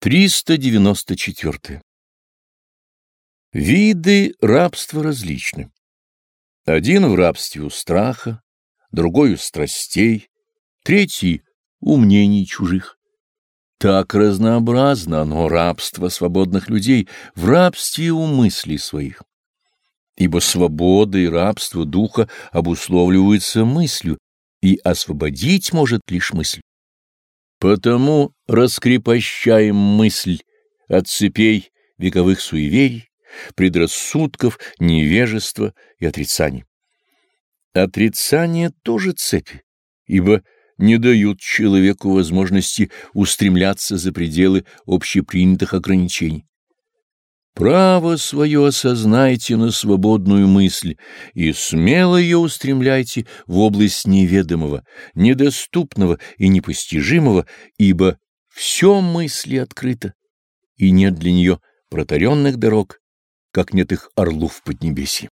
394. Виды рабства различны. Один в рабстве у страха, другой у страстей, третий — у мнений чужих. Так разнообразно оно рабство свободных людей в рабстве у мыслей своих. Ибо свобода и рабство духа обусловливаются мыслью, и освободить может лишь мысль. Потому раскрепощаем мысль от цепей вековых суеверий, предрассудков, невежества и отрицаний. Отрицания тоже цепи, ибо не дают человеку возможности устремляться за пределы общепринятых ограничений. Право свое осознайте на свободную мысль и смело ее устремляйте в область неведомого, недоступного и непостижимого, ибо все мысли открыто, и нет для нее протаренных дорог, как нет их орлов в Поднебесье.